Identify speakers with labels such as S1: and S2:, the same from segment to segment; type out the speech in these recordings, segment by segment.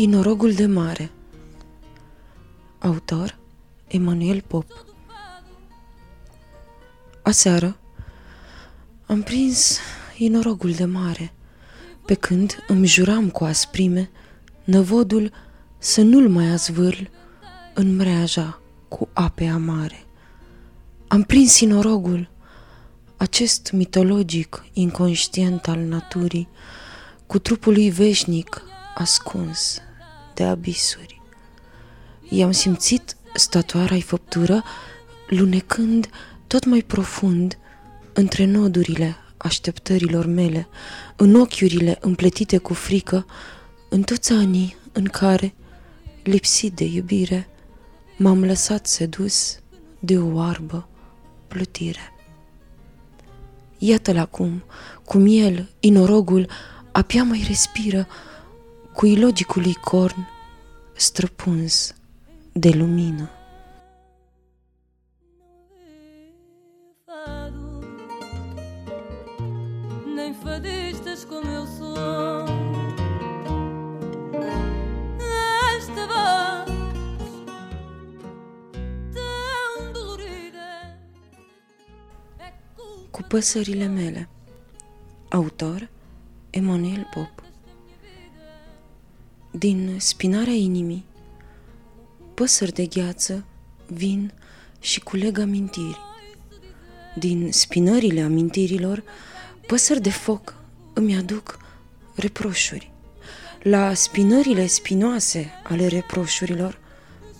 S1: Inorogul de mare. Autor Emanuel Pop. Aseară am prins inorogul de mare, pe când îmi juram cu asprime năvodul să nu-l mai azvârl în mreaja cu ape amare. Am prins inorogul, acest mitologic inconștient al naturii, cu trupul lui veșnic ascuns de abisuri. I-am simțit statuara-i făptură lunecând tot mai profund între nodurile așteptărilor mele, în ochiurile împletite cu frică, în toți anii în care, lipsit de iubire, m-am lăsat sedus de o oarbă plutire. Iată-l acum, cum el, inorogul, abia mai respiră, cu ilogicului corn străpuns de lumină. Nem fadistas como eu sou. Esta voz tão dolorida Cu păsările mele Autor Emanuel Pop din spinarea inimii, păsări de gheață vin și culeg amintiri. Din spinările amintirilor, păsări de foc îmi aduc reproșuri. La spinările spinoase ale reproșurilor,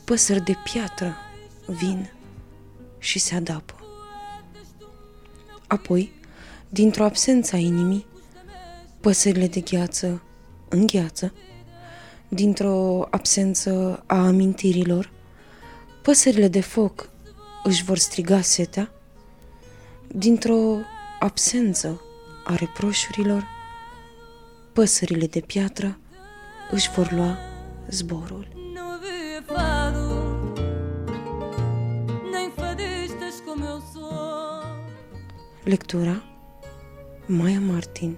S1: păsări de piatră vin și se adapă. Apoi, dintr-o absență a inimii, păsările de gheață îngheață, dintr-o absență a amintirilor, păsările de foc își vor striga setea, dintr-o absență a reproșurilor, păsările de piatră își vor lua zborul. Lectura Maia Martin